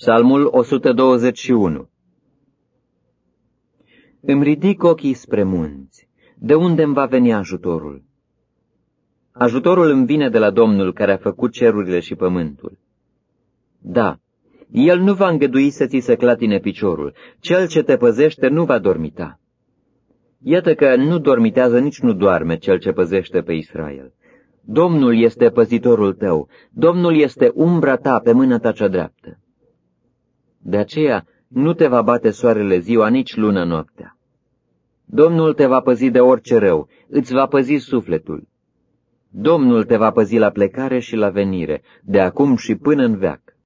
Psalmul 121 Îmi ridic ochii spre munți. De unde îmi va veni ajutorul? Ajutorul îmi vine de la Domnul care a făcut cerurile și pământul. Da, El nu va îngădui să ți se clatine piciorul, cel ce te păzește nu va dormita. Iată că nu dormitează nici nu doarme cel ce păzește pe Israel. Domnul este păzitorul tău, Domnul este umbra ta pe mâna ta cea dreaptă. De aceea nu te va bate soarele ziua, nici lună noaptea. Domnul te va păzi de orice rău, îți va păzi sufletul. Domnul te va păzi la plecare și la venire, de acum și până în veac.